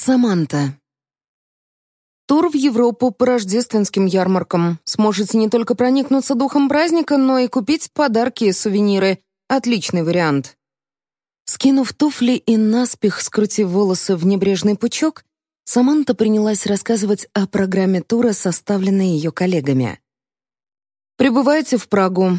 Саманта. Тур в Европу по рождественским ярмаркам. Сможете не только проникнуться духом праздника, но и купить подарки и сувениры. Отличный вариант. Скинув туфли и наспех скрутив волосы в небрежный пучок, Саманта принялась рассказывать о программе тура, составленной ее коллегами. «Прибывайте в Прагу.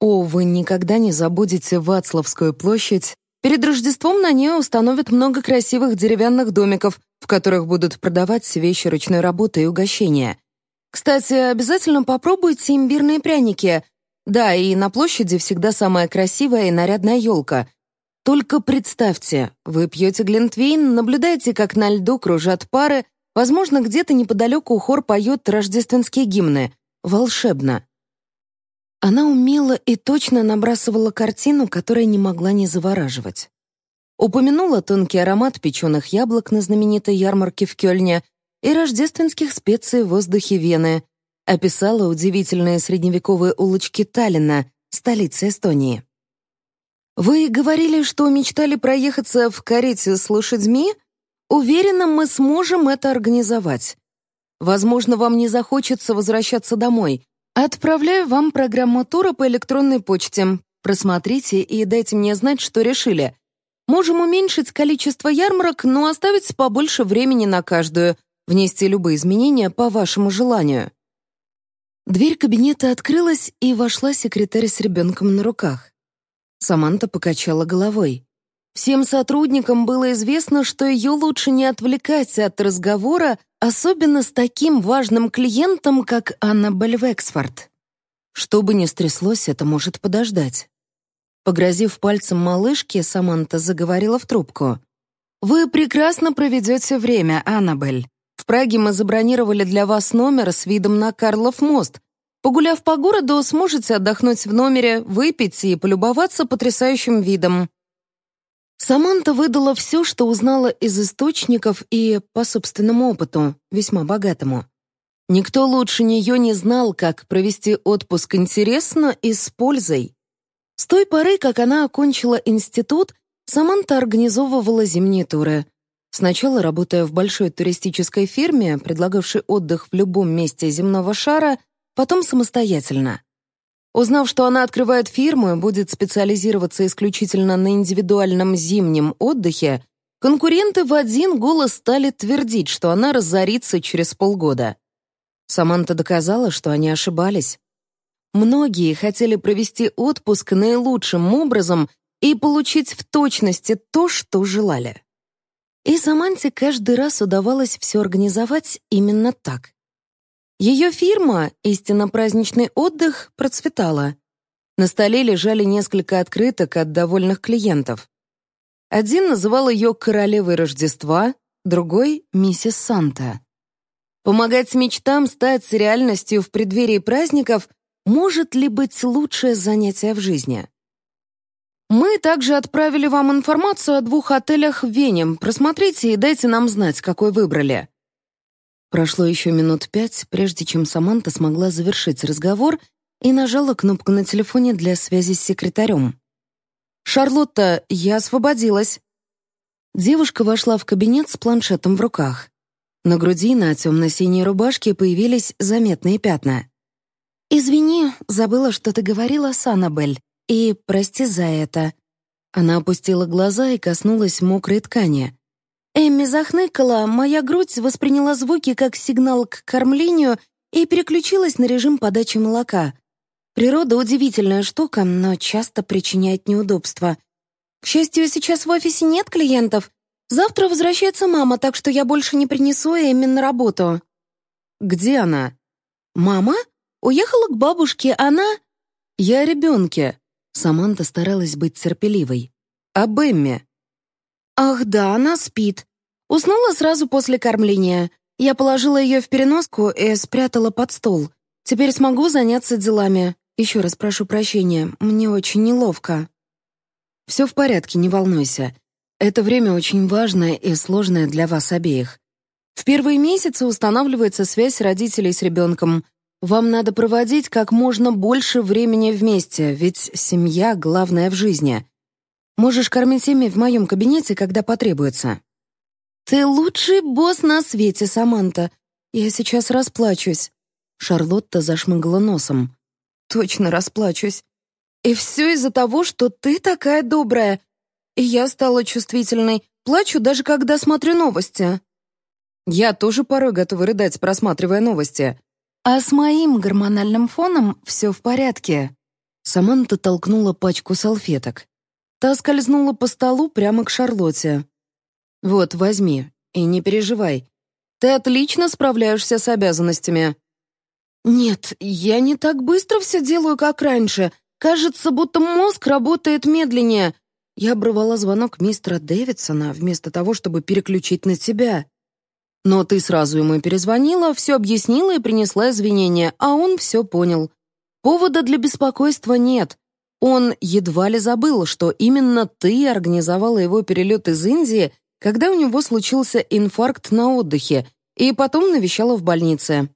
О, вы никогда не забудете Вацлавскую площадь Перед Рождеством на нее установят много красивых деревянных домиков, в которых будут продавать вещи ручной работы и угощения. Кстати, обязательно попробуйте имбирные пряники. Да, и на площади всегда самая красивая и нарядная елка. Только представьте, вы пьете глинтвейн, наблюдаете, как на льду кружат пары, возможно, где-то неподалеку хор поет рождественские гимны. Волшебно. Она умело и точно набрасывала картину, которая не могла не завораживать. Упомянула тонкий аромат печеных яблок на знаменитой ярмарке в Кёльне и рождественских специй в воздухе Вены, описала удивительные средневековые улочки Таллина, столицы Эстонии. «Вы говорили, что мечтали проехаться в карете с лошадьми? Уверена, мы сможем это организовать. Возможно, вам не захочется возвращаться домой, Отправляю вам программу тура по электронной почте. Просмотрите и дайте мне знать, что решили. Можем уменьшить количество ярмарок, но оставить побольше времени на каждую, внести любые изменения по вашему желанию. Дверь кабинета открылась, и вошла секретарь с ребенком на руках. Саманта покачала головой. Всем сотрудникам было известно, что ее лучше не отвлекать от разговора, особенно с таким важным клиентом, как Анна Вексфорд. Что бы ни стряслось, это может подождать. Погрозив пальцем малышке, Саманта заговорила в трубку. «Вы прекрасно проведете время, Аннабель. В Праге мы забронировали для вас номер с видом на Карлов мост. Погуляв по городу, сможете отдохнуть в номере, выпить и полюбоваться потрясающим видом. Саманта выдала все, что узнала из источников и по собственному опыту, весьма богатому. Никто лучше нее не знал, как провести отпуск интересно и с пользой. С той поры, как она окончила институт, Саманта организовывала зимние туры. Сначала работая в большой туристической фирме, предлагавшей отдых в любом месте земного шара, потом самостоятельно. Узнав, что она открывает фирму и будет специализироваться исключительно на индивидуальном зимнем отдыхе, конкуренты в один голос стали твердить, что она разорится через полгода. Саманта доказала, что они ошибались. Многие хотели провести отпуск наилучшим образом и получить в точности то, что желали. И Саманте каждый раз удавалось все организовать именно так. Ее фирма, истинно праздничный отдых, процветала. На столе лежали несколько открыток от довольных клиентов. Один называл ее «Королевой Рождества», другой — «Миссис Санта». Помогать мечтам стать реальностью в преддверии праздников может ли быть лучшее занятие в жизни? Мы также отправили вам информацию о двух отелях в Вене. Просмотрите и дайте нам знать, какой выбрали. Прошло еще минут пять, прежде чем Саманта смогла завершить разговор и нажала кнопку на телефоне для связи с секретарем. «Шарлотта, я освободилась». Девушка вошла в кабинет с планшетом в руках. На груди на темно-синей рубашке появились заметные пятна. «Извини, забыла, что ты говорила с Аннабель, и прости за это». Она опустила глаза и коснулась мокрой ткани. Эмми захныкала, моя грудь восприняла звуки как сигнал к кормлению и переключилась на режим подачи молока. Природа удивительная штука, но часто причиняет неудобства. К счастью, сейчас в офисе нет клиентов. Завтра возвращается мама, так что я больше не принесу Эмми на работу. Где она? Мама? Уехала к бабушке, она... Я о ребенке. Саманта старалась быть терпеливой. Об Эмме. «Ах да, она спит. Уснула сразу после кормления. Я положила ее в переноску и спрятала под стол. Теперь смогу заняться делами. Еще раз прошу прощения, мне очень неловко». «Все в порядке, не волнуйся. Это время очень важное и сложное для вас обеих. В первые месяцы устанавливается связь родителей с ребенком. Вам надо проводить как можно больше времени вместе, ведь семья — главное в жизни. Можешь кормить ими в моем кабинете, когда потребуется». «Ты лучший босс на свете, Саманта. Я сейчас расплачусь». Шарлотта зашмыгала носом. «Точно расплачусь. И все из-за того, что ты такая добрая. И я стала чувствительной, плачу даже когда смотрю новости». «Я тоже порой готова рыдать, просматривая новости. А с моим гормональным фоном все в порядке». Саманта толкнула пачку салфеток. Та скользнула по столу прямо к Шарлотте. «Вот, возьми, и не переживай. Ты отлично справляешься с обязанностями». «Нет, я не так быстро все делаю, как раньше. Кажется, будто мозг работает медленнее. Я обрывала звонок мистера Дэвидсона вместо того, чтобы переключить на тебя. Но ты сразу ему перезвонила, все объяснила и принесла извинения, а он все понял. Повода для беспокойства нет. Он едва ли забыл, что именно ты организовала его перелет из Индии, когда у него случился инфаркт на отдыхе, и потом навещала в больнице.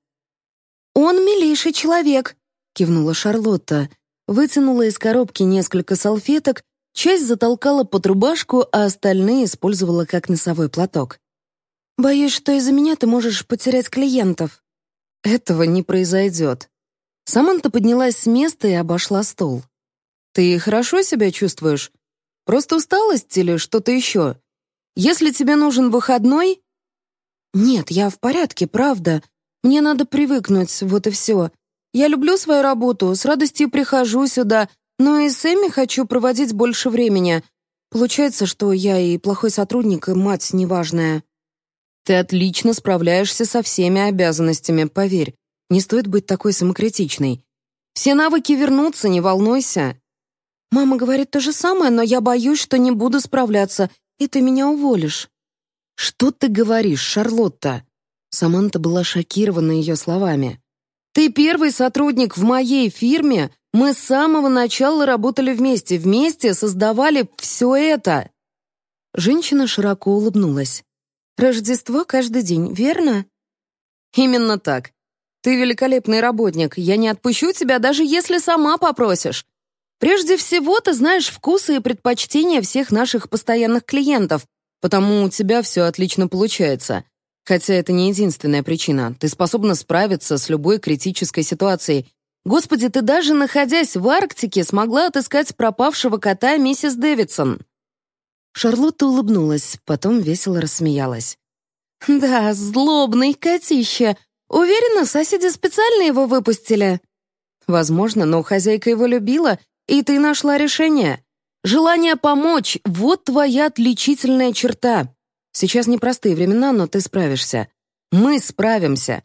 «Он милейший человек», — кивнула Шарлотта. Вытянула из коробки несколько салфеток, часть затолкала под рубашку, а остальные использовала как носовой платок. «Боюсь, что из-за меня ты можешь потерять клиентов». «Этого не произойдет». Саманта поднялась с места и обошла стол. «Ты хорошо себя чувствуешь? Просто усталость или что-то еще? Если тебе нужен выходной...» «Нет, я в порядке, правда. Мне надо привыкнуть, вот и все. Я люблю свою работу, с радостью прихожу сюда, но и с Эми хочу проводить больше времени. Получается, что я и плохой сотрудник, и мать неважная. Ты отлично справляешься со всеми обязанностями, поверь. Не стоит быть такой самокритичной. Все навыки вернутся, не волнуйся. Мама говорит то же самое, но я боюсь, что не буду справляться, и ты меня уволишь. Что ты говоришь, Шарлотта? Саманта была шокирована ее словами. «Ты первый сотрудник в моей фирме. Мы с самого начала работали вместе, вместе создавали все это». Женщина широко улыбнулась. «Рождество каждый день, верно?» «Именно так. Ты великолепный работник. Я не отпущу тебя, даже если сама попросишь. Прежде всего, ты знаешь вкусы и предпочтения всех наших постоянных клиентов, потому у тебя все отлично получается. Хотя это не единственная причина. Ты способна справиться с любой критической ситуацией. Господи, ты даже находясь в Арктике смогла отыскать пропавшего кота миссис Дэвидсон. Шарлотта улыбнулась, потом весело рассмеялась. «Да, злобный котище. Уверена, соседи специально его выпустили?» «Возможно, но хозяйка его любила, и ты нашла решение. Желание помочь — вот твоя отличительная черта. Сейчас непростые времена, но ты справишься. Мы справимся.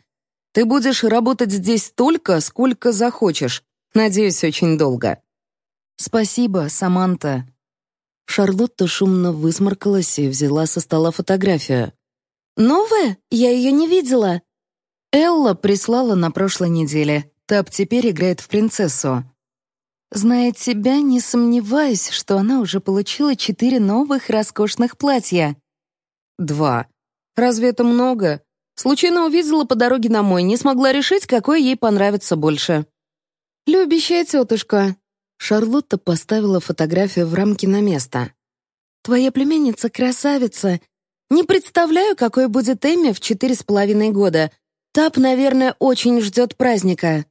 Ты будешь работать здесь столько, сколько захочешь. Надеюсь, очень долго». «Спасибо, Саманта». Шарлотта шумно высморкалась и взяла со стола фотографию. «Новая? Я ее не видела». Элла прислала на прошлой неделе. Тап теперь играет в принцессу. Зная тебя, не сомневаюсь, что она уже получила четыре новых роскошных платья. Два. Разве это много? Случайно увидела по дороге домой, не смогла решить, какой ей понравится больше. «Любящая тетушка». Шарлотта поставила фотографию в рамке на место. «Твоя племянница красавица. Не представляю, какой будет Эми в четыре с половиной года. Тап, наверное, очень ждет праздника».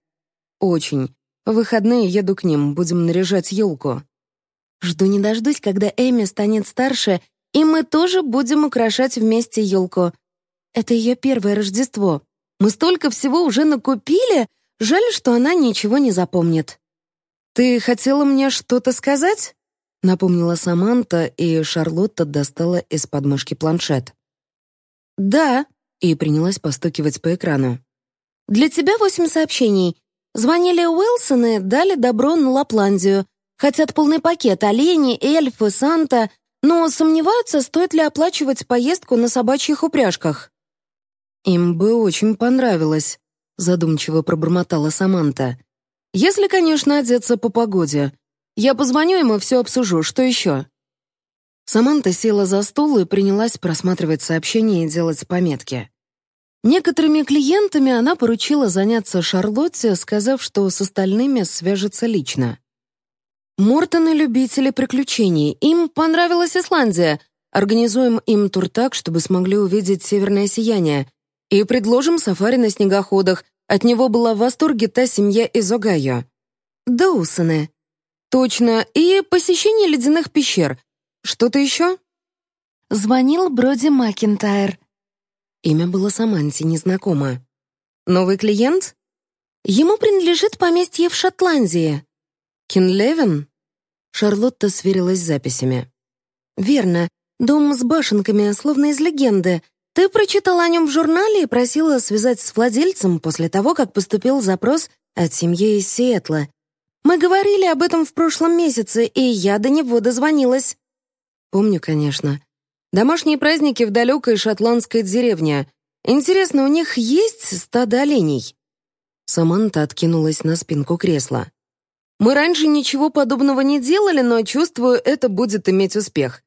«Очень. В выходные еду к ним, будем наряжать елку». «Жду не дождусь, когда Эми станет старше и мы тоже будем украшать вместе елку. Это ее первое Рождество. Мы столько всего уже накупили, жаль, что она ничего не запомнит. «Ты хотела мне что-то сказать?» — напомнила Саманта, и Шарлотта достала из подмышки планшет. «Да», — и принялась постукивать по экрану. «Для тебя восемь сообщений. Звонили Уилсоны, дали добро на Лапландию. Хотят полный пакет — олени, эльфы, Санта, но сомневаются, стоит ли оплачивать поездку на собачьих упряжках. «Им бы очень понравилось», — задумчиво пробормотала Саманта. «Если, конечно, одеться по погоде. Я позвоню им и все обсужу. Что еще?» Саманта села за стол и принялась просматривать сообщения и делать пометки. Некоторыми клиентами она поручила заняться Шарлотте, сказав, что с остальными свяжется лично. Мортоны — любители приключений. Им понравилась Исландия. Организуем им тур так, чтобы смогли увидеть северное сияние. И предложим сафари на снегоходах. От него была в восторге та семья из Огайо. Доусоны. Точно. И посещение ледяных пещер. Что-то еще? Звонил Броди Макинтайр. Имя было Саманте незнакомо. Новый клиент? Ему принадлежит поместье в Шотландии. Кинлевен? Шарлотта сверилась с записями. «Верно. Дом с башенками, словно из легенды. Ты прочитала о нем в журнале и просила связать с владельцем после того, как поступил запрос от семьи из Сиэтла. Мы говорили об этом в прошлом месяце, и я до него дозвонилась». «Помню, конечно. Домашние праздники в далекой шотландской деревне. Интересно, у них есть стадо оленей?» Саманта откинулась на спинку кресла. «Мы раньше ничего подобного не делали, но чувствую, это будет иметь успех.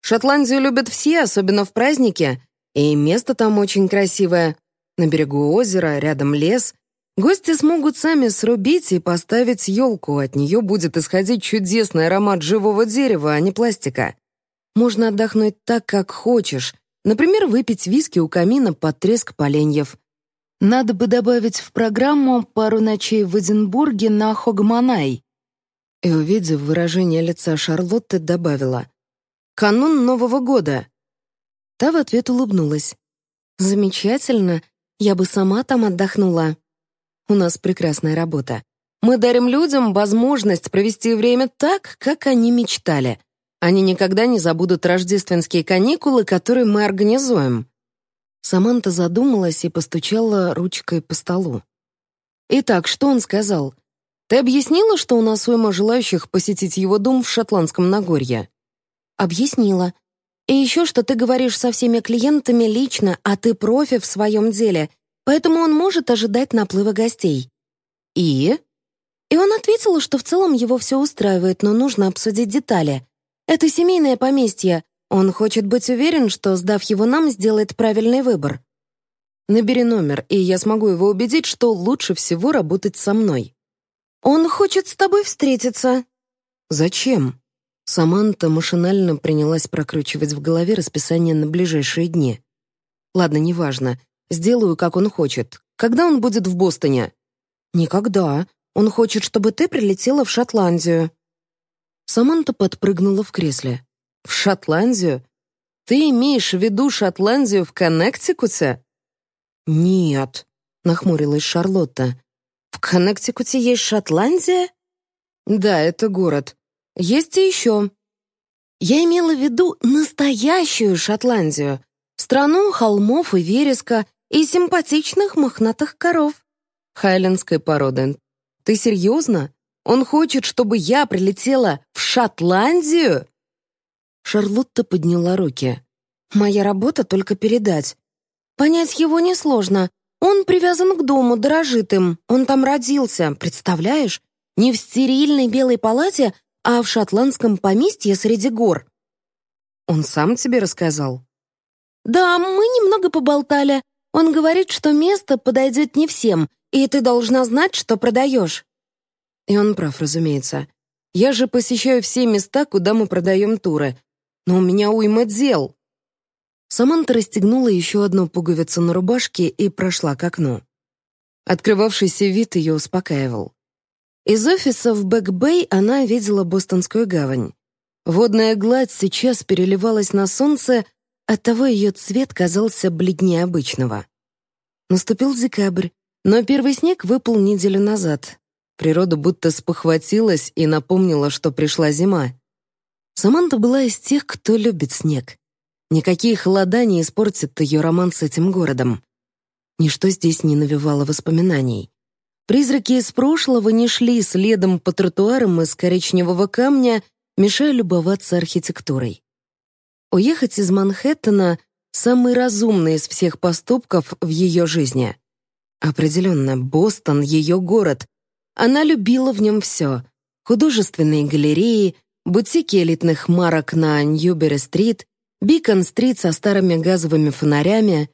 Шотландию любят все, особенно в праздники, и место там очень красивое. На берегу озера, рядом лес. Гости смогут сами срубить и поставить елку, от нее будет исходить чудесный аромат живого дерева, а не пластика. Можно отдохнуть так, как хочешь, например, выпить виски у камина под треск поленьев. Надо бы добавить в программу пару ночей в Эдинбурге на Хогманай. И, увидев выражение лица Шарлотты, добавила «Канун Нового года». Та в ответ улыбнулась. «Замечательно. Я бы сама там отдохнула. У нас прекрасная работа. Мы дарим людям возможность провести время так, как они мечтали. Они никогда не забудут рождественские каникулы, которые мы организуем». Саманта задумалась и постучала ручкой по столу. «Итак, что он сказал? Ты объяснила, что у нас уйма желающих посетить его дом в Шотландском Нагорье?» «Объяснила. И еще, что ты говоришь со всеми клиентами лично, а ты профи в своем деле, поэтому он может ожидать наплыва гостей. И? И он ответил, что в целом его все устраивает, но нужно обсудить детали. Это семейное поместье. Он хочет быть уверен, что, сдав его нам, сделает правильный выбор. Набери номер, и я смогу его убедить, что лучше всего работать со мной. Он хочет с тобой встретиться. Зачем? Саманта машинально принялась прокручивать в голове расписание на ближайшие дни. «Ладно, неважно. Сделаю, как он хочет. Когда он будет в Бостоне?» «Никогда. Он хочет, чтобы ты прилетела в Шотландию». Саманта подпрыгнула в кресле. «В Шотландию? Ты имеешь в виду Шотландию в Коннектикуте?» «Нет», — нахмурилась Шарлотта. «В Коннектикуте есть Шотландия?» «Да, это город. Есть и еще. Я имела в виду настоящую Шотландию, страну холмов и вереска и симпатичных мохнатых коров. Хайлендской породы. Ты серьезно? Он хочет, чтобы я прилетела в Шотландию? Шарлотта подняла руки. Моя работа только передать. Понять его несложно. Он привязан к дому, дорожит им. Он там родился, представляешь? Не в стерильной белой палате, а в шотландском поместье среди гор. Он сам тебе рассказал? Да, мы немного поболтали. Он говорит, что место подойдет не всем, и ты должна знать, что продаешь. И он прав, разумеется. Я же посещаю все места, куда мы продаем туры. Но у меня уйма дел. Саманта расстегнула еще одну пуговицу на рубашке и прошла к окну. Открывавшийся вид ее успокаивал. Из офиса в Бэк-Бэй она видела Бостонскую гавань. Водная гладь сейчас переливалась на солнце, оттого ее цвет казался бледнее обычного. Наступил декабрь, но первый снег выпал неделю назад. Природа будто спохватилась и напомнила, что пришла зима. Саманта была из тех, кто любит снег. Никакие холода не испортят ее роман с этим городом. Ничто здесь не навевало воспоминаний. Призраки из прошлого не шли следом по тротуарам из коричневого камня, мешая любоваться архитектурой. Уехать из Манхэттена — самый разумный из всех поступков в ее жизни. Определенно, Бостон — ее город. Она любила в нем все — художественные галереи, бутики элитных марок на Ньюбери-стрит, Бикон-стрит со старыми газовыми фонарями.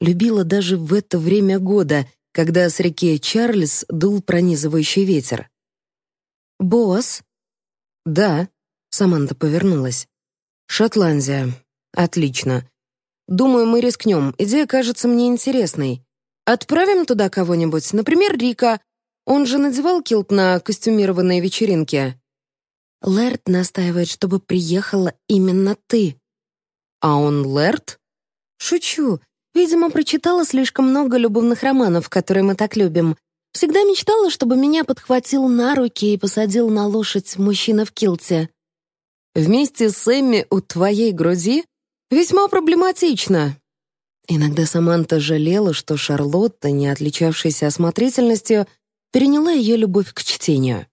Любила даже в это время года — когда с реки Чарльз дул пронизывающий ветер. «Босс?» «Да», — Саманта повернулась. «Шотландия. Отлично. Думаю, мы рискнем. Идея кажется мне интересной. Отправим туда кого-нибудь, например, Рика. Он же надевал килт на костюмированные вечеринки. Лэрд настаивает, чтобы приехала именно ты. А он Лэрд? Шучу. Видимо, прочитала слишком много любовных романов, которые мы так любим. Всегда мечтала, чтобы меня подхватил на руки и посадил на лошадь мужчина в килте. Вместе с Эмми у твоей груди? Весьма проблематично. Иногда Саманта жалела, что Шарлотта, не отличавшаяся осмотрительностью, переняла ее любовь к чтению.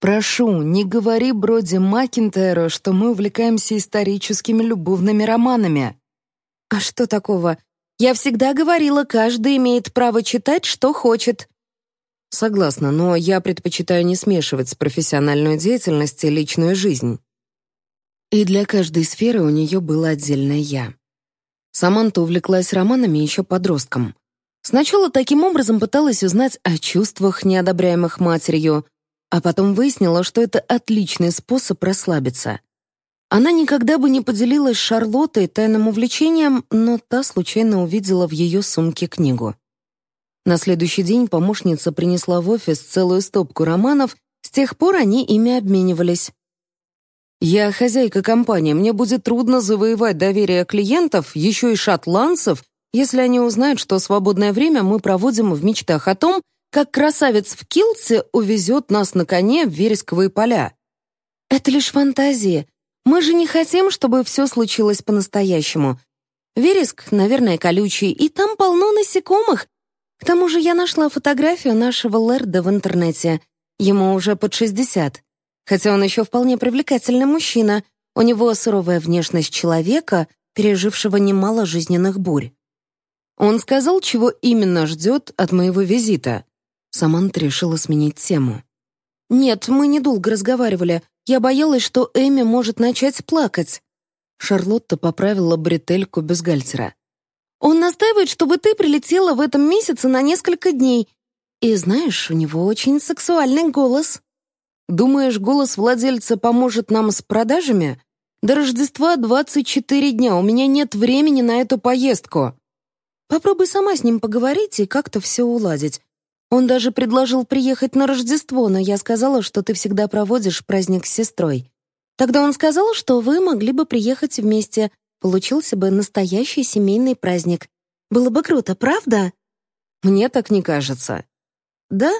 «Прошу, не говори Броди Макинтайру, что мы увлекаемся историческими любовными романами». «А что такого? Я всегда говорила, каждый имеет право читать, что хочет». «Согласна, но я предпочитаю не смешивать профессиональную деятельность и личную жизнь». И для каждой сферы у нее было отдельное «я». Саманта увлеклась романами еще подростком. Сначала таким образом пыталась узнать о чувствах, неодобряемых матерью, а потом выяснила, что это отличный способ расслабиться. Она никогда бы не поделилась с Шарлоттой тайным увлечением, но та случайно увидела в ее сумке книгу. На следующий день помощница принесла в офис целую стопку романов, с тех пор они ими обменивались. «Я хозяйка компании, мне будет трудно завоевать доверие клиентов, еще и шотландцев, если они узнают, что свободное время мы проводим в мечтах о том, как красавец в килте увезет нас на коне в вересковые поля. Это лишь фантазии. Мы же не хотим, чтобы все случилось по-настоящему. Вереск, наверное, колючий, и там полно насекомых. К тому же я нашла фотографию нашего Лерда в интернете. Ему уже под 60. Хотя он еще вполне привлекательный мужчина. У него суровая внешность человека, пережившего немало жизненных бурь. Он сказал, чего именно ждет от моего визита. Саманта решила сменить тему. «Нет, мы недолго разговаривали. Я боялась, что Эми может начать плакать». Шарлотта поправила бретельку бюстгальтера. «Он настаивает, чтобы ты прилетела в этом месяце на несколько дней. И знаешь, у него очень сексуальный голос». «Думаешь, голос владельца поможет нам с продажами? До Рождества 24 дня, у меня нет времени на эту поездку». «Попробуй сама с ним поговорить и как-то все уладить. Он даже предложил приехать на Рождество, но я сказала, что ты всегда проводишь праздник с сестрой. Тогда он сказал, что вы могли бы приехать вместе. Получился бы настоящий семейный праздник. Было бы круто, правда? Мне так не кажется. Да?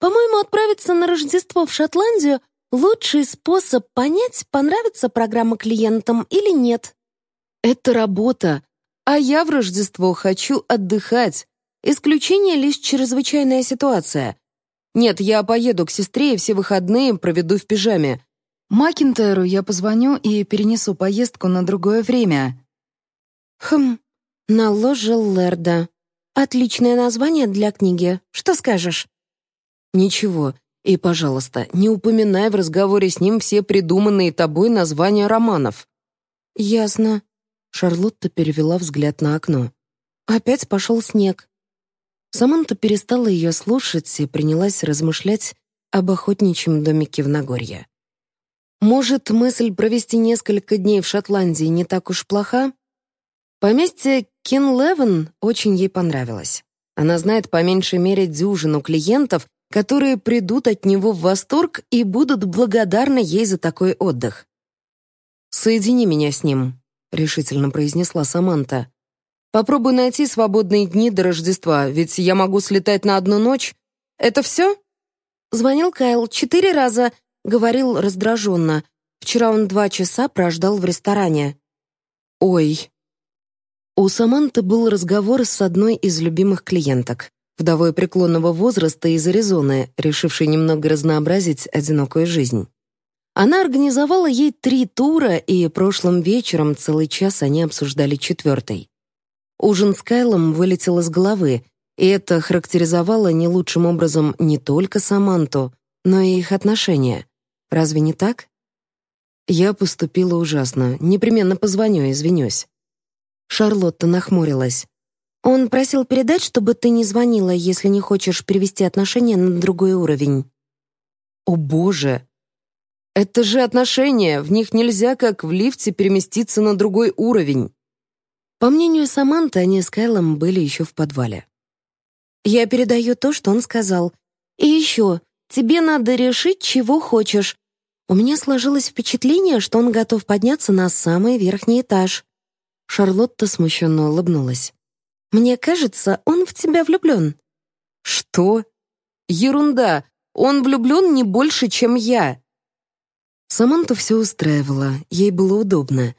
По-моему, отправиться на Рождество в Шотландию — лучший способ понять, понравится программа клиентам или нет. Это работа, а я в Рождество хочу отдыхать. Исключение лишь чрезвычайная ситуация. Нет, я поеду к сестре и все выходные проведу в пижаме. Макинтайру я позвоню и перенесу поездку на другое время. Хм, на ложе Лерда. Отличное название для книги. Что скажешь? Ничего. И, пожалуйста, не упоминай в разговоре с ним все придуманные тобой названия романов. Ясно. Шарлотта перевела взгляд на окно. Опять пошел снег. Саманта перестала ее слушать и принялась размышлять об охотничьем домике в Нагорье. Может, мысль провести несколько дней в Шотландии не так уж плоха? Поместье Кинлевен очень ей понравилось. Она знает по меньшей мере дюжину клиентов, которые придут от него в восторг и будут благодарны ей за такой отдых. «Соедини меня с ним», — решительно произнесла Саманта. Попробуй найти свободные дни до Рождества, ведь я могу слетать на одну ночь. Это все?» Звонил Кайл четыре раза, говорил раздраженно. Вчера он два часа прождал в ресторане. «Ой». У Саманты был разговор с одной из любимых клиенток, вдовой преклонного возраста из Аризоны, решившей немного разнообразить одинокую жизнь. Она организовала ей три тура, и прошлым вечером целый час они обсуждали четвертый. Ужин с Кайлом вылетел из головы, и это характеризовало не лучшим образом не только Саманту, но и их отношения. Разве не так? Я поступила ужасно. Непременно позвоню, извинюсь. Шарлотта нахмурилась. Он просил передать, чтобы ты не звонила, если не хочешь перевести отношения на другой уровень. О, боже. Это же отношения, в них нельзя, как в лифте, переместиться на другой уровень. По мнению Саманты, они с Кайлом были еще в подвале. «Я передаю то, что он сказал. И еще, тебе надо решить, чего хочешь. У меня сложилось впечатление, что он готов подняться на самый верхний этаж». Шарлотта смущенно улыбнулась. «Мне кажется, он в тебя влюблен». «Что? Ерунда. Он влюблен не больше, чем я». Саманту все устраивало, ей было удобно.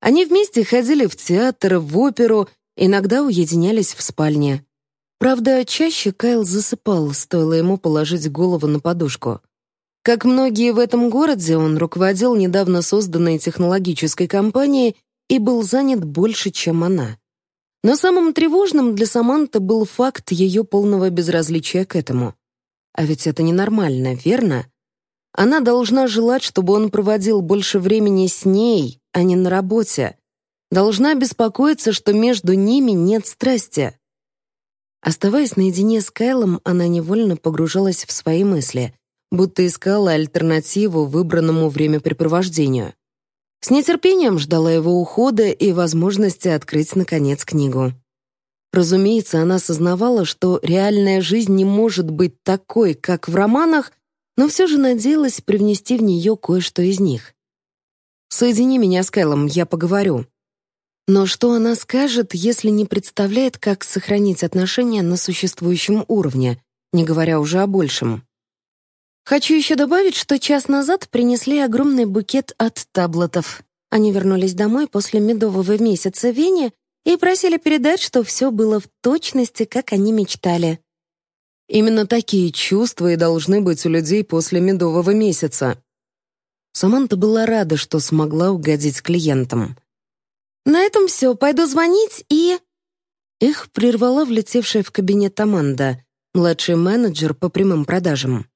Они вместе ходили в театр, в оперу, иногда уединялись в спальне. Правда, чаще Кайл засыпал, стоило ему положить голову на подушку. Как многие в этом городе, он руководил недавно созданной технологической компанией и был занят больше, чем она. Но самым тревожным для Саманты был факт ее полного безразличия к этому. А ведь это ненормально, верно? Она должна желать, чтобы он проводил больше времени с ней, а не на работе. Должна беспокоиться, что между ними нет страсти. Оставаясь наедине с Кайлом, она невольно погружалась в свои мысли, будто искала альтернативу выбранному времяпрепровождению. С нетерпением ждала его ухода и возможности открыть, наконец, книгу. Разумеется, она осознавала, что реальная жизнь не может быть такой, как в романах, но все же надеялась привнести в нее кое-что из них. «Соедини меня с Кэллом, я поговорю», но что она скажет, если не представляет, как сохранить отношения на существующем уровне, не говоря уже о большем? Хочу еще добавить, что час назад принесли огромный букет от таблетов. Они вернулись домой после медового месяца Вене и просили передать, что все было в точности, как они мечтали. Именно такие чувства и должны быть у людей после медового месяца. Саманта была рада, что смогла угодить клиентам. На этом все, пойду звонить и...» Их прервала влетевшая в кабинет Аманда, младший менеджер по прямым продажам.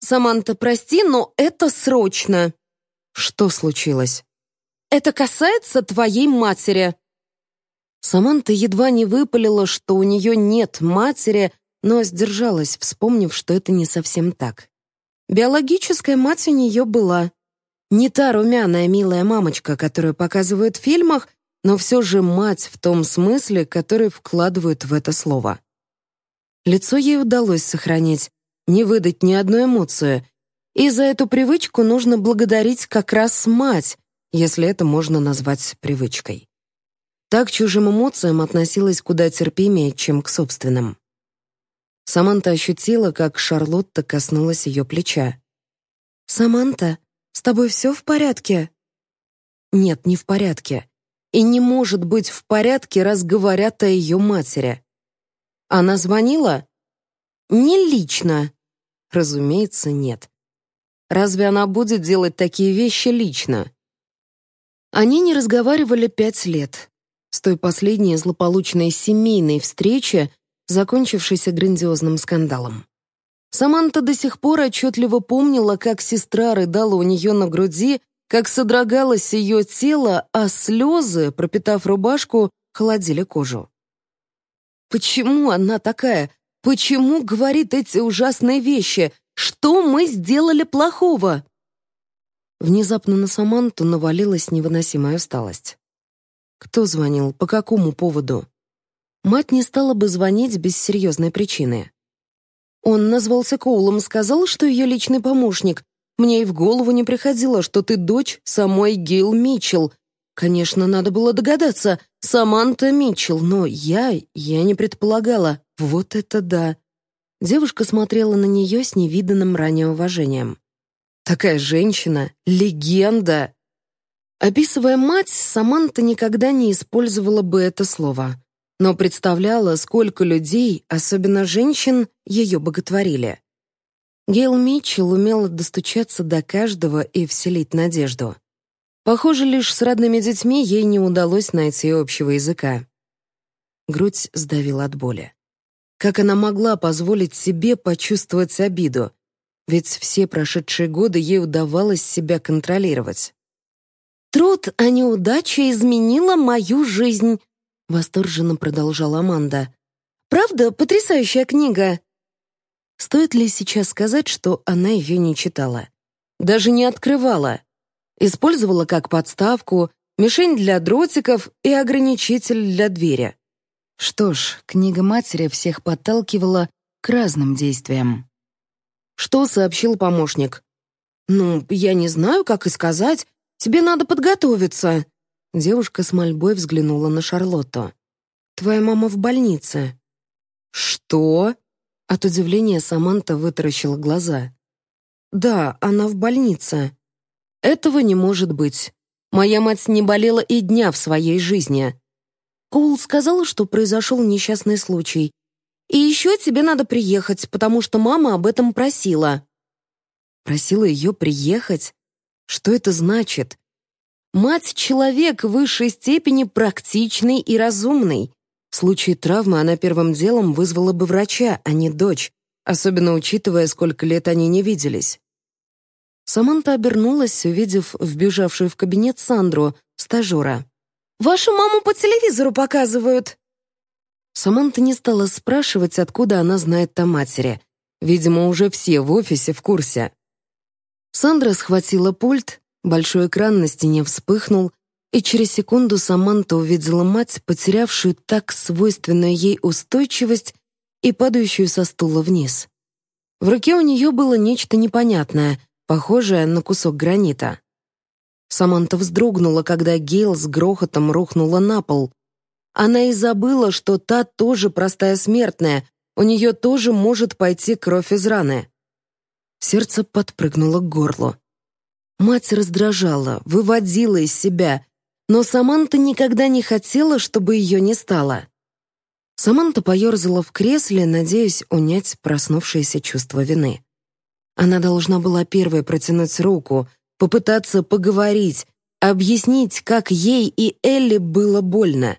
«Саманта, прости, но это срочно!» «Что случилось?» «Это касается твоей матери!» Саманта едва не выпалила, что у нее нет матери, но сдержалась, вспомнив, что это не совсем так. Биологическая мать у нее была, не та румяная милая мамочка, которую показывают в фильмах, но все же мать в том смысле, который вкладывают в это слово. Лицо ей удалось сохранить, не выдать ни одной эмоции, и за эту привычку нужно благодарить как раз мать, если это можно назвать привычкой. Так чужим эмоциям относилась куда терпимее, чем к собственным. Саманта ощутила, как Шарлотта коснулась ее плеча. «Саманта», с тобой все в порядке?» Нет, не в порядке. И не может быть в порядке, раз говорят о ее матери. Она звонила? Не лично. Разумеется, нет. Разве она будет делать такие вещи лично? Они не разговаривали пять лет. С той последней злополучной семейной встречи, закончившейся грандиозным скандалом. Саманта до сих пор отчетливо помнила, как сестра рыдала у нее на груди, как содрогалось ее тело, а слезы, пропитав рубашку, холодили кожу. Почему она такая? Почему говорит эти ужасные вещи? Что мы сделали плохого? Внезапно на Саманту навалилась невыносимая усталость. Кто звонил? По какому поводу? Мать не стала бы звонить без серьезной причины. Он назвался Коулом, сказал, что ее личный помощник. Мне и в голову не приходило, что ты дочь самой Гейл Митчелл. Конечно, надо было догадаться. Саманта Митчелл, но я... я не предполагала. Вот это да. Девушка смотрела на нее с невиданным ранее уважением. Такая женщина, легенда. Описывая мать, Саманта никогда не использовала бы это слово но представляла, сколько людей, особенно женщин, ее боготворили. Гейл Митчелл умела достучаться до каждого и вселить надежду. Похоже, лишь с родными детьми ей не удалось найти общего языка. Грудь сдавила от боли. Как она могла позволить себе почувствовать обиду? Ведь все прошедшие годы ей удавалось себя контролировать. «Труд, а неудача изменила мою жизнь», — восторженно продолжала Аманда. «Правда, потрясающая книга!» Стоит ли сейчас сказать, что она ее не читала? даже не открывала. Использовала как подставку, мишень для дротиков и ограничитель для двери. Что ж, книга матери всех подталкивала к разным действиям. Что сообщил помощник? «Ну, я не знаю, как и сказать. Тебе надо подготовиться». Девушка с мольбой взглянула на Шарлотту. «Твоя мама в больнице». «Что?» От удивления Саманта вытаращила глаза. «Да, она в больнице». «Этого не может быть. Моя мать не болела и дня в своей жизни». Коул сказала, что произошел несчастный случай. «И еще тебе надо приехать, потому что мама об этом просила». Просила ее приехать? Что это значит? Мать — человек в высшей степени практичный и разумный. В случае травмы она первым делом вызвала бы врача, а не дочь, особенно учитывая, сколько лет они не виделись. Саманта обернулась, увидев вбежавшую в кабинет Сандру, стажера. «Вашу маму по телевизору показывают!» Саманта не стала спрашивать, откуда она знает о матери. Видимо, уже все в офисе в курсе. Сандра схватила пульт, большой экран на стене вспыхнул, и через секунду Саманта увидела мать, потерявшую так свойственную ей устойчивость и падающую со стула вниз. В руке у нее было нечто непонятное, похожее на кусок гранита. Саманта вздрогнула, когда Гейл с грохотом рухнула на пол. Она и забыла, что та тоже простая смертная, у нее тоже может пойти кровь из раны. Сердце подпрыгнуло к горлу. Мать раздражала, выводила из себя, но Саманта никогда не хотела, чтобы ее не стало. Саманта поерзала в кресле, надеясь унять проснувшееся чувство вины. Она должна была первой протянуть руку, попытаться поговорить, объяснить, как ей и Элли было больно.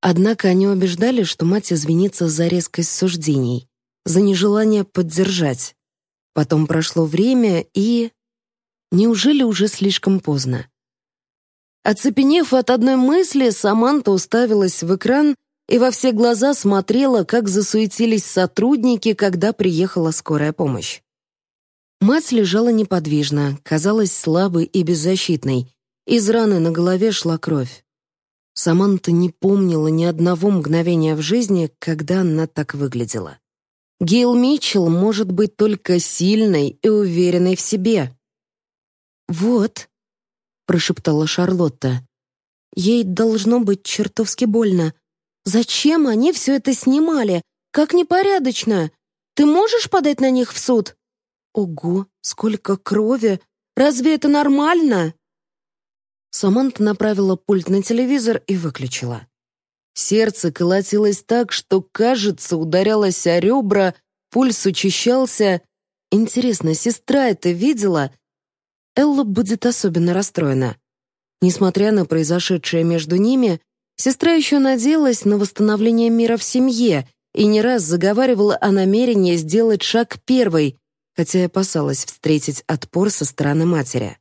Однако они убеждали, что мать извинится за резкость суждений, за нежелание поддержать. Потом прошло время, и... Неужели уже слишком поздно? Оцепенев от одной мысли, Саманта уставилась в экран и во все глаза смотрела, как засуетились сотрудники, когда приехала скорая помощь. Мать лежала неподвижно, казалась слабой и беззащитной. Из раны на голове шла кровь. Саманта не помнила ни одного мгновения в жизни, когда она так выглядела. Гейл Митчелл может быть только сильной и уверенной в себе. «Вот», — прошептала Шарлотта, — «ей должно быть чертовски больно. Зачем они все это снимали? Как непорядочно! Ты можешь подать на них в суд?» «Ого, сколько крови! Разве это нормально?» Саманта направила пульт на телевизор и выключила. Сердце колотилось так, что, кажется, ударялось о ребра, пульс учащался. Интересно, сестра это видела? Элла будет особенно расстроена. Несмотря на произошедшее между ними, сестра еще надеялась на восстановление мира в семье и не раз заговаривала о намерении сделать шаг первой, хотя и опасалась встретить отпор со стороны матери.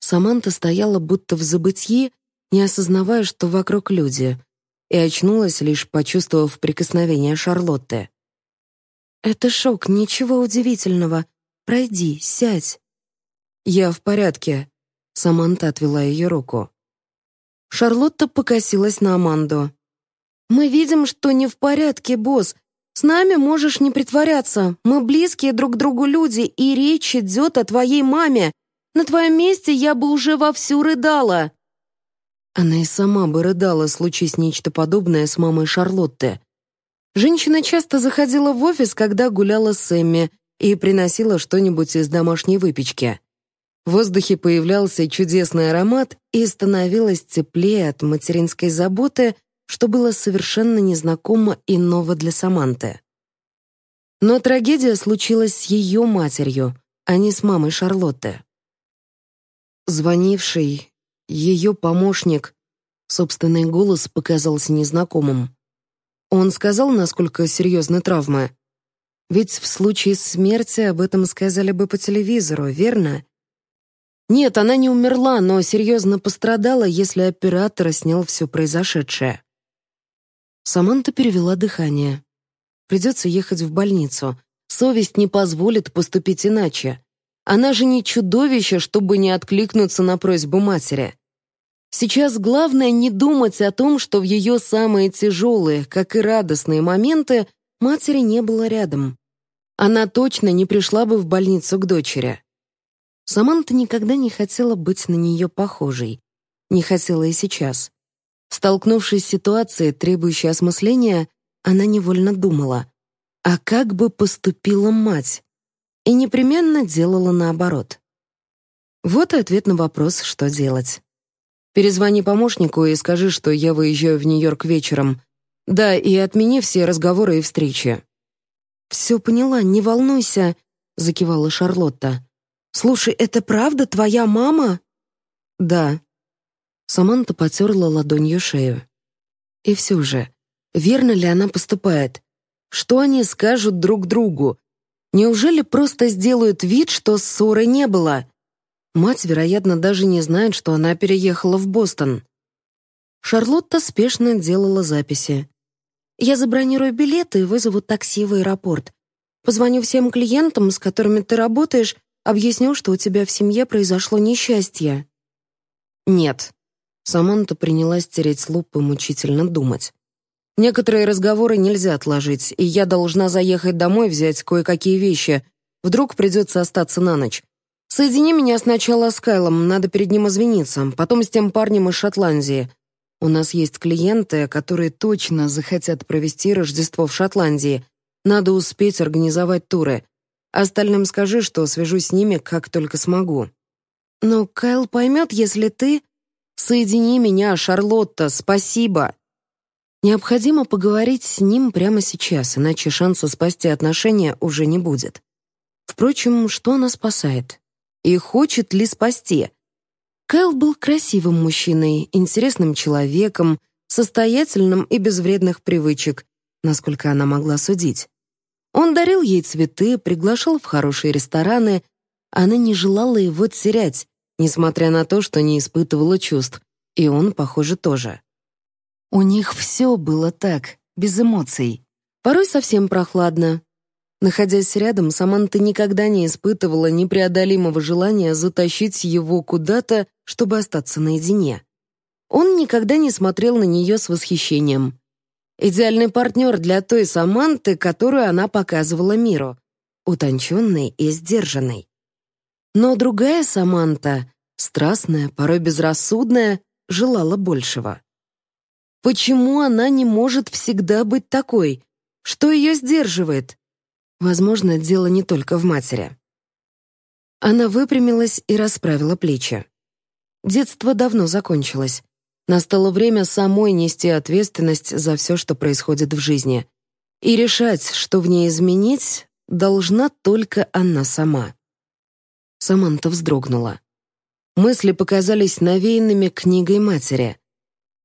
Саманта стояла будто в забытьи, не осознавая, что вокруг люди, и очнулась, лишь почувствовав прикосновение Шарлотты. «Это шок, ничего удивительного. Пройди, сядь». «Я в порядке», — Саманта отвела ее руку. Шарлотта покосилась на Аманду. «Мы видим, что не в порядке, босс. С нами можешь не притворяться. Мы близкие друг другу люди, и речь идет о твоей маме. На твоем месте я бы уже вовсю рыдала». Она и сама бы рыдала, случись нечто подобное с мамой Шарлотты. Женщина часто заходила в офис, когда гуляла с Эмми, и приносила что-нибудь из домашней выпечки. В воздухе появлялся чудесный аромат и становилось теплее от материнской заботы, что было совершенно незнакомо и ново для Саманты. Но трагедия случилась с ее матерью, а не с мамой Шарлотты. Звонивший, ее помощник, собственный голос показался незнакомым. Он сказал, насколько серьезны травмы. Ведь в случае смерти об этом сказали бы по телевизору, верно? Нет, она не умерла, но серьезно пострадала, если оператор снял все произошедшее. Саманта перевела дыхание. Придется ехать в больницу. Совесть не позволит поступить иначе. Она же не чудовище, чтобы не откликнуться на просьбу матери. Сейчас главное не думать о том, что в ее самые тяжелые, как и радостные моменты, матери не было рядом. Она точно не пришла бы в больницу к дочери. Саманта никогда не хотела быть на нее похожей. Не хотела и сейчас. Столкнувшись с ситуацией, требующей осмысления, она невольно думала, а как бы поступила мать? И непременно делала наоборот. Вот и ответ на вопрос, что делать. Перезвони помощнику и скажи, что я выезжаю в Нью-Йорк вечером. Да, и отмени все разговоры и встречи. «Все поняла, не волнуйся», — закивала Шарлотта. «Слушай, это правда твоя мама?» «Да». Саманта потерла ладонью шею. И все же, верно ли она поступает? Что они скажут друг другу? Неужели просто сделают вид, что ссоры не было? Мать, вероятно, даже не знает, что она переехала в Бостон. Шарлотта спешно делала записи. «Я забронирую билеты и вызову такси в аэропорт. Позвоню всем клиентам, с которыми ты работаешь, объясню, что у тебя в семье произошло несчастье». «Нет». Саманта принялась тереть лоб и мучительно думать. Некоторые разговоры нельзя отложить, и я должна заехать домой взять кое-какие вещи. Вдруг придется остаться на ночь. Соедини меня сначала с Кайлом, надо перед ним извиниться, потом с тем парнем из Шотландии. У нас есть клиенты, которые точно захотят провести Рождество в Шотландии. Надо успеть организовать туры. Остальным скажи, что свяжусь с ними, как только смогу. Но Кайл поймет, если ты... Соедини меня, Шарлотта, спасибо. Необходимо поговорить с ним прямо сейчас, иначе шанса спасти отношения уже не будет. Впрочем, что она спасает? И хочет ли спасти? Кэл был красивым мужчиной, интересным человеком, состоятельным и без вредных привычек, насколько она могла судить. Он дарил ей цветы, приглашал в хорошие рестораны. Она не желала его терять, несмотря на то, что не испытывала чувств, и он, похоже, тоже. У них все было так, без эмоций. Порой совсем прохладно. Находясь рядом, Саманта никогда не испытывала непреодолимого желания затащить его куда-то, чтобы остаться наедине. Он никогда не смотрел на нее с восхищением. Идеальный партнер для той Саманты, которую она показывала миру. Утонченный и сдержанный. Но другая Саманта, страстная, порой безрассудная, желала большего. Почему она не может всегда быть такой? Что ее сдерживает? Возможно, дело не только в матери. Она выпрямилась и расправила плечи. Детство давно закончилось. Настало время самой нести ответственность за все, что происходит в жизни. И решать, что в ней изменить, должна только она сама. Саманта вздрогнула. Мысли показались навеянными книгой матери.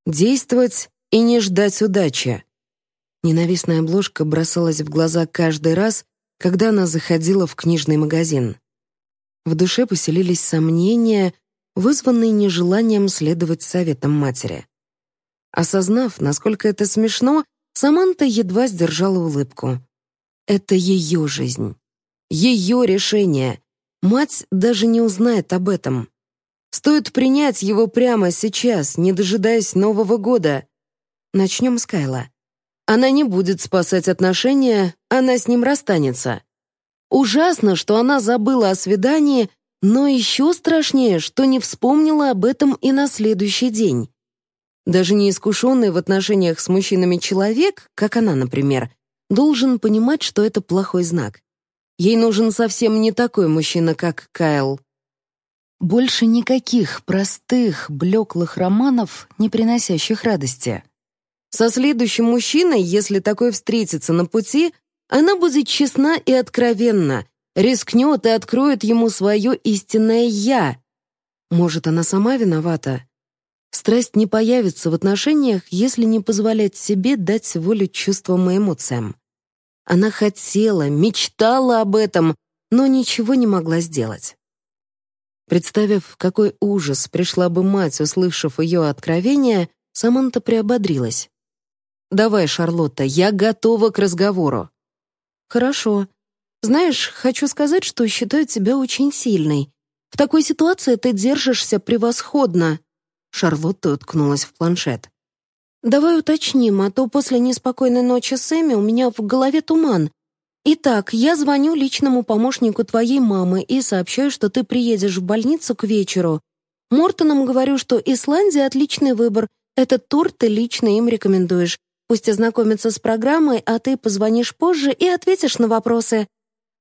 Действовать и не ждать удачи. Ненавистная обложка бросалась в глаза каждый раз, когда она заходила в книжный магазин. В душе поселились сомнения, вызванные нежеланием следовать советам матери. Осознав, насколько это смешно, Саманта едва сдержала улыбку. Это ее жизнь. Ее решение. Мать даже не узнает об этом. Стоит принять его прямо сейчас, не дожидаясь Нового года. Начнем с Кайла. Она не будет спасать отношения, она с ним расстанется. Ужасно, что она забыла о свидании, но еще страшнее, что не вспомнила об этом и на следующий день. Даже неискушенный в отношениях с мужчинами человек, как она, например, должен понимать, что это плохой знак. Ей нужен совсем не такой мужчина, как Кайл. Больше никаких простых, блеклых романов, не приносящих радости. Со следующим мужчиной, если такой встретится на пути, она будет честна и откровенна, рискнет и откроет ему свое истинное «я». Может, она сама виновата? Страсть не появится в отношениях, если не позволять себе дать волю чувствам и эмоциям. Она хотела, мечтала об этом, но ничего не могла сделать. Представив, какой ужас пришла бы мать, услышав ее откровение, Саманта приободрилась. «Давай, Шарлотта, я готова к разговору». «Хорошо. Знаешь, хочу сказать, что считаю тебя очень сильной. В такой ситуации ты держишься превосходно». Шарлотта уткнулась в планшет. «Давай уточним, а то после неспокойной ночи с Эми у меня в голове туман. Итак, я звоню личному помощнику твоей мамы и сообщаю, что ты приедешь в больницу к вечеру. Мортонам говорю, что Исландия — отличный выбор. Этот тур ты лично им рекомендуешь. Пусть ознакомятся с программой, а ты позвонишь позже и ответишь на вопросы.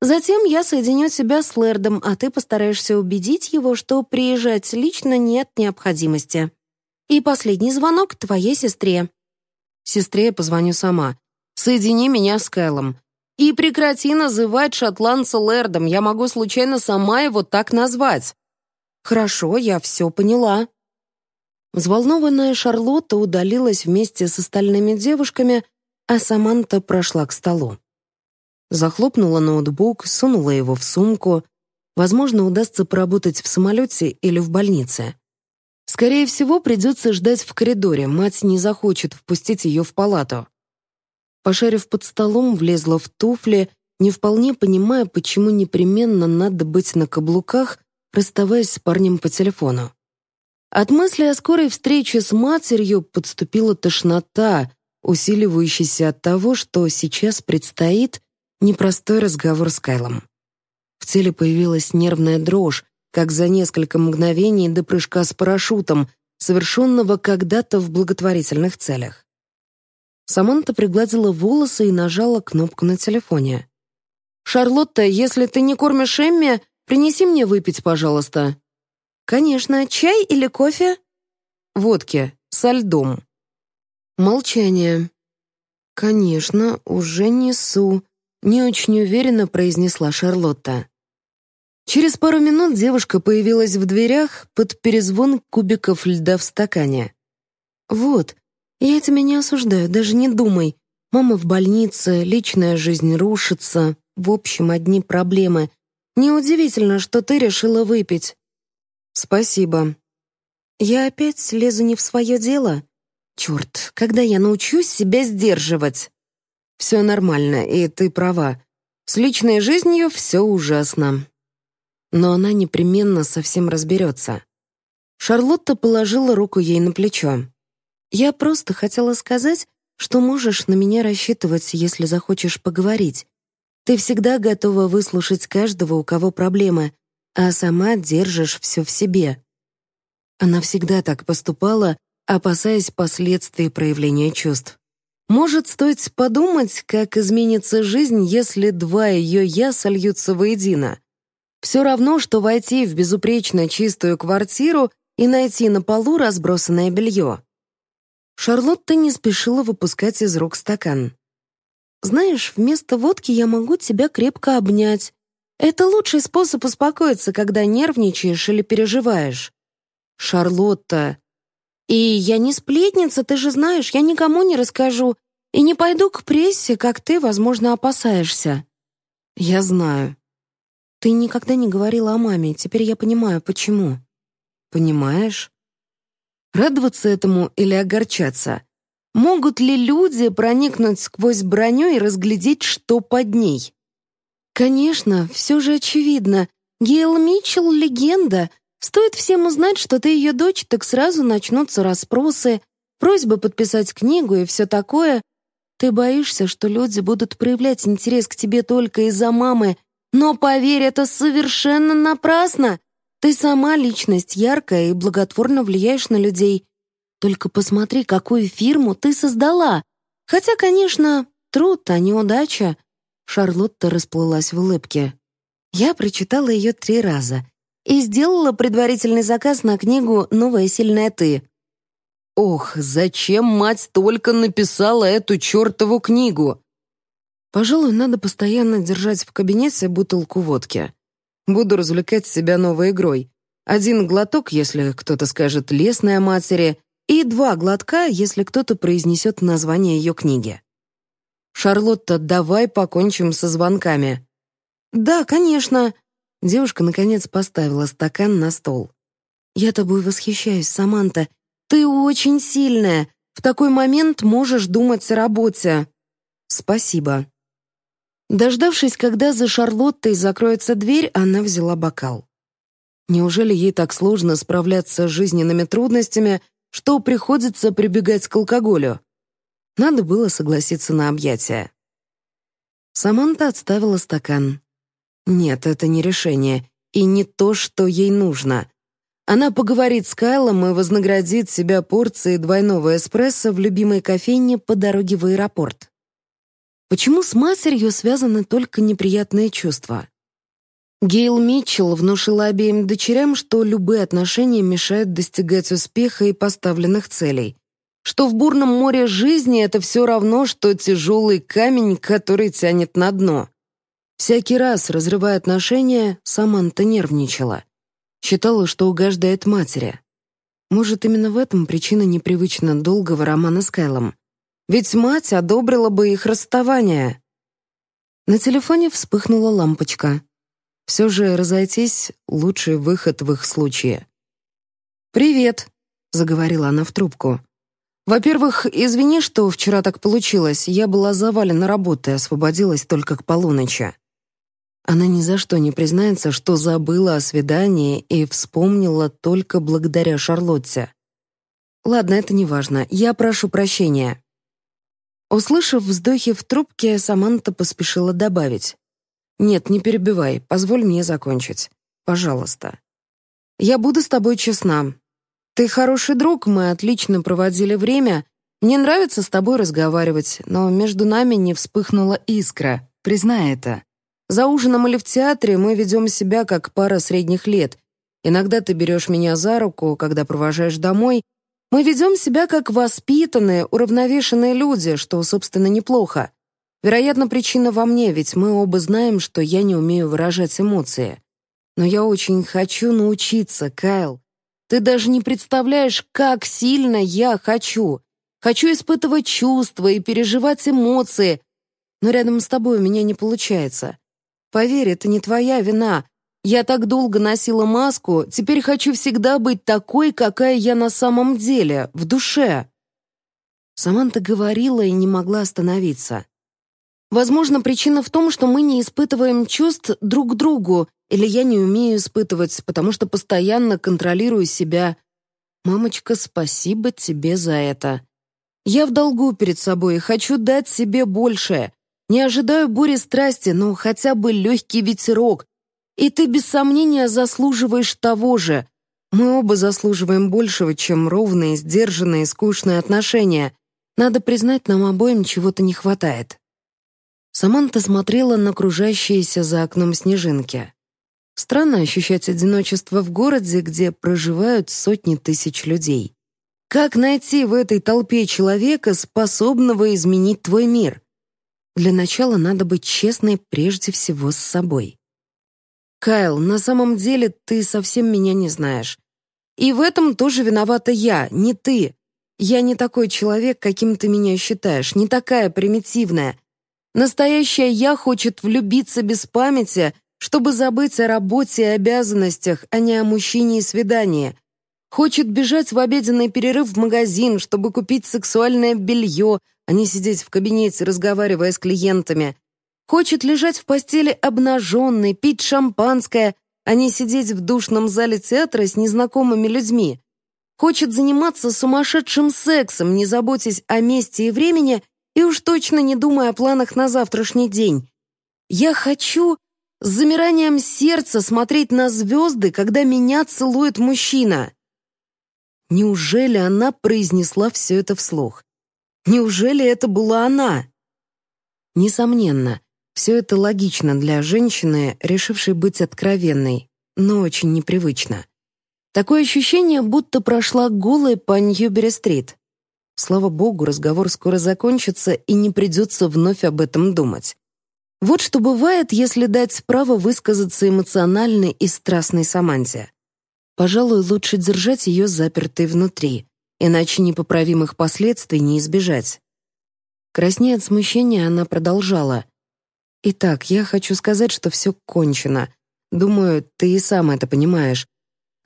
Затем я соединю тебя с Лэрдом, а ты постараешься убедить его, что приезжать лично нет необходимости. И последний звонок твоей сестре. Сестре я позвоню сама. Соедини меня с Кэллом. И прекрати называть шотландца Лэрдом, я могу случайно сама его так назвать. Хорошо, я все поняла. Взволнованная Шарлотта удалилась вместе с остальными девушками, а Саманта прошла к столу. Захлопнула ноутбук, сунула его в сумку. Возможно, удастся поработать в самолете или в больнице. Скорее всего, придется ждать в коридоре, мать не захочет впустить ее в палату. Пошарив под столом, влезла в туфли, не вполне понимая, почему непременно надо быть на каблуках, расставаясь с парнем по телефону. От мысли о скорой встрече с матерью подступила тошнота, усиливающаяся от того, что сейчас предстоит непростой разговор с Кайлом. В теле появилась нервная дрожь, как за несколько мгновений до прыжка с парашютом, совершенного когда-то в благотворительных целях. Саманта пригладила волосы и нажала кнопку на телефоне. «Шарлотта, если ты не кормишь Эмми, принеси мне выпить, пожалуйста», «Конечно. Чай или кофе?» «Водки. Со льдом». Молчание. «Конечно, уже несу», — не очень уверенно произнесла Шарлотта. Через пару минут девушка появилась в дверях под перезвон кубиков льда в стакане. «Вот, я тебя не осуждаю, даже не думай. Мама в больнице, личная жизнь рушится, в общем, одни проблемы. Неудивительно, что ты решила выпить. «Спасибо». «Я опять лезу не в свое дело? Черт, когда я научусь себя сдерживать?» «Все нормально, и ты права. С личной жизнью все ужасно». Но она непременно совсем разберется. Шарлотта положила руку ей на плечо. «Я просто хотела сказать, что можешь на меня рассчитывать, если захочешь поговорить. Ты всегда готова выслушать каждого, у кого проблемы, а сама держишь все в себе. Она всегда так поступала, опасаясь последствий проявления чувств. Может, стоит подумать, как изменится жизнь, если два ее «я» сольются воедино. Все равно, что войти в безупречно чистую квартиру и найти на полу разбросанное белье. Шарлотта не спешила выпускать из рук стакан. «Знаешь, вместо водки я могу тебя крепко обнять, это лучший способ успокоиться, когда нервничаешь или переживаешь. Шарлотта. И я не сплетница, ты же знаешь, я никому не расскажу. И не пойду к прессе, как ты, возможно, опасаешься. Я знаю. Ты никогда не говорила о маме, теперь я понимаю, почему. Понимаешь? Радоваться этому или огорчаться? Могут ли люди проникнуть сквозь броню и разглядеть, что под ней? Конечно, все же очевидно. Гейл Митчелл — легенда. Стоит всем узнать, что ты ее дочь, так сразу начнутся расспросы, просьбы подписать книгу и все такое. Ты боишься, что люди будут проявлять интерес к тебе только из-за мамы, но поверь, это совершенно напрасно. Ты сама личность яркая и благотворно влияешь на людей. Только посмотри, какую фирму ты создала. Хотя, конечно, труд, а не удача. Шарлотта расплылась в улыбке. Я прочитала ее три раза и сделала предварительный заказ на книгу «Новая сильная ты». Ох, зачем мать только написала эту чертову книгу? Пожалуй, надо постоянно держать в кабинете бутылку водки. Буду развлекать себя новой игрой. Один глоток, если кто-то скажет «лесная матери», и два глотка, если кто-то произнесет название ее книги. «Шарлотта, давай покончим со звонками». «Да, конечно». Девушка, наконец, поставила стакан на стол. «Я тобой восхищаюсь, Саманта. Ты очень сильная. В такой момент можешь думать о работе». «Спасибо». Дождавшись, когда за Шарлоттой закроется дверь, она взяла бокал. Неужели ей так сложно справляться с жизненными трудностями, что приходится прибегать к алкоголю? Надо было согласиться на объятия. Саманта отставила стакан. Нет, это не решение, и не то, что ей нужно. Она поговорит с Кайлом и вознаградит себя порцией двойного эспрессо в любимой кофейне по дороге в аэропорт. Почему с матерью связаны только неприятные чувства? Гейл Митчелл внушила обеим дочерям, что любые отношения мешают достигать успеха и поставленных целей. Что в бурном море жизни это все равно, что тяжелый камень, который тянет на дно. Всякий раз, разрывая отношения, Саманта нервничала. Считала, что угождает матери. Может, именно в этом причина непривычно долгого романа с Кайлом. Ведь мать одобрила бы их расставание. На телефоне вспыхнула лампочка. Все же разойтись — лучший выход в их случае. «Привет», — заговорила она в трубку. «Во-первых, извини, что вчера так получилось. Я была завалена работой, освободилась только к полуночи». Она ни за что не признается, что забыла о свидании и вспомнила только благодаря Шарлотте. «Ладно, это не важно. Я прошу прощения». Услышав вздохи в трубке, Саманта поспешила добавить. «Нет, не перебивай, позволь мне закончить. Пожалуйста. Я буду с тобой честна. Ты хороший друг, мы отлично проводили время. Мне нравится с тобой разговаривать, но между нами не вспыхнула искра, признай это. За ужином или в театре мы ведем себя как пара средних лет. Иногда ты берешь меня за руку, когда провожаешь домой. Мы ведем себя как воспитанные, уравновешенные люди, что, собственно, неплохо. Вероятно, причина во мне, ведь мы оба знаем, что я не умею выражать эмоции. Но я очень хочу научиться, Кайл. Ты даже не представляешь, как сильно я хочу. Хочу испытывать чувства и переживать эмоции. Но рядом с тобой у меня не получается. Поверь, это не твоя вина. Я так долго носила маску, теперь хочу всегда быть такой, какая я на самом деле, в душе. Саманта говорила и не могла остановиться. Возможно, причина в том, что мы не испытываем чувств друг к другу, или я не умею испытывать, потому что постоянно контролирую себя. Мамочка, спасибо тебе за это. Я в долгу перед собой и хочу дать себе большее. Не ожидаю бури страсти, но хотя бы легкий ветерок. И ты без сомнения заслуживаешь того же. Мы оба заслуживаем большего, чем ровные, сдержанные, скучные отношения. Надо признать, нам обоим чего-то не хватает. Саманта смотрела на кружащиеся за окном снежинки. Странно ощущать одиночество в городе, где проживают сотни тысяч людей. Как найти в этой толпе человека, способного изменить твой мир? Для начала надо быть честной прежде всего с собой. Кайл, на самом деле ты совсем меня не знаешь. И в этом тоже виновата я, не ты. Я не такой человек, каким ты меня считаешь, не такая примитивная, Настоящая я хочет влюбиться без памяти, чтобы забыть о работе и обязанностях, а не о мужчине и свидании. Хочет бежать в обеденный перерыв в магазин, чтобы купить сексуальное белье, а не сидеть в кабинете, разговаривая с клиентами. Хочет лежать в постели обнаженной, пить шампанское, а не сидеть в душном зале театра с незнакомыми людьми. Хочет заниматься сумасшедшим сексом, не заботясь о месте и времени, и уж точно не думая о планах на завтрашний день. Я хочу с замиранием сердца смотреть на звезды, когда меня целует мужчина. Неужели она произнесла все это вслух? Неужели это была она? Несомненно, все это логично для женщины, решившей быть откровенной, но очень непривычно. Такое ощущение, будто прошла голой по Ньюбери-стрит. Слава богу, разговор скоро закончится и не придется вновь об этом думать. Вот что бывает, если дать право высказаться эмоциональной и страстной Саманте. Пожалуй, лучше держать ее запертой внутри, иначе непоправимых последствий не избежать. Краснея от смущения, она продолжала. «Итак, я хочу сказать, что все кончено. Думаю, ты и сам это понимаешь.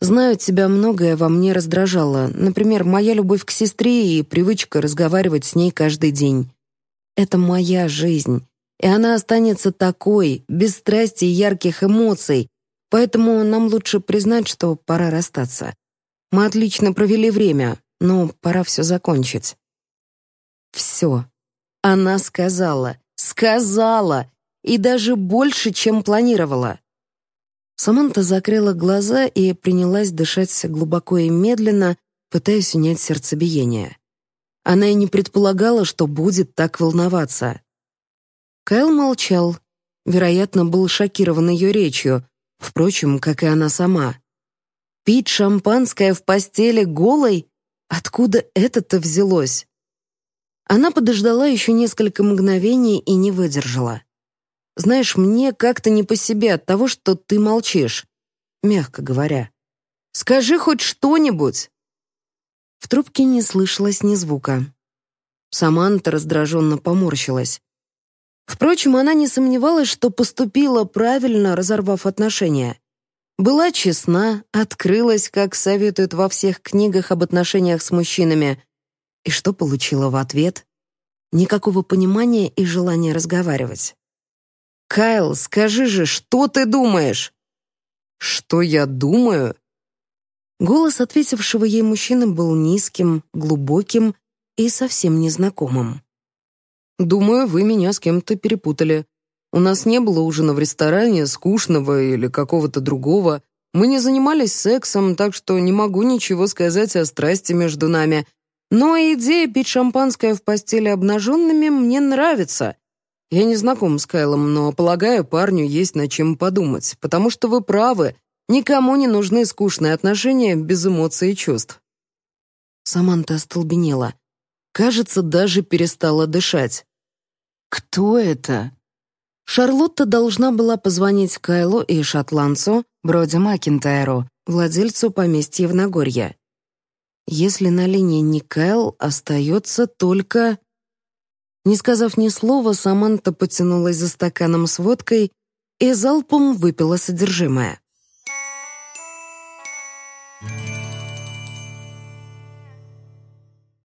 Знаю, тебя многое во мне раздражало. Например, моя любовь к сестре и привычка разговаривать с ней каждый день. Это моя жизнь. и она останется такой, без страсти и ярких эмоций, поэтому нам лучше признать, что пора расстаться. Мы отлично провели время, но пора все закончить. Все. Она сказала, сказала, и даже больше, чем планировала. Саманта закрыла глаза и принялась дышать глубоко и медленно, пытаясь унять сердцебиение. Она и не предполагала, что будет так волноваться. Кайл молчал. Вероятно, был шокирован ее речью, впрочем, как и она сама. Пить шампанское в постели голой? Откуда это-то взялось? Она подождала еще несколько мгновений и не выдержала. «Знаешь, мне как-то не по себе от того, что ты молчишь, мягко говоря. Скажи хоть что-нибудь!» В трубке не слышалось ни звука. Саманта раздраженно поморщилась. Впрочем, она не сомневалась, что поступила правильно, разорвав отношения. Была честна, открылась, как советуют во всех книгах об отношениях с мужчинами. И что получила в ответ? Никакого понимания и желания разговаривать. «Кайл, скажи же, что ты думаешь?» «Что я думаю?» Голос ответившего ей мужчины был низким, глубоким и совсем незнакомым. «Думаю, вы меня с кем-то перепутали. У нас не было ужина в ресторане, скучного или какого-то другого. Мы не занимались сексом, так что не могу ничего сказать о страсти между нами. Но идея пить шампанское в постели обнаженными мне нравится. Я не знаком с Кайлом, но, полагаю, парню есть над чем подумать, потому что вы правы, Никому не нужны скучные отношения без эмоций и чувств. Саманта остолбенела. Кажется, даже перестала дышать. «Кто это?» Шарлотта должна была позвонить Кайлу и шотландцу Броди Макинтайру, владельцу поместья в Нагорье. Если на линии не Кайл, остается только... Не сказав ни слова, Саманта потянулась за стаканом с водкой и залпом выпила содержимое.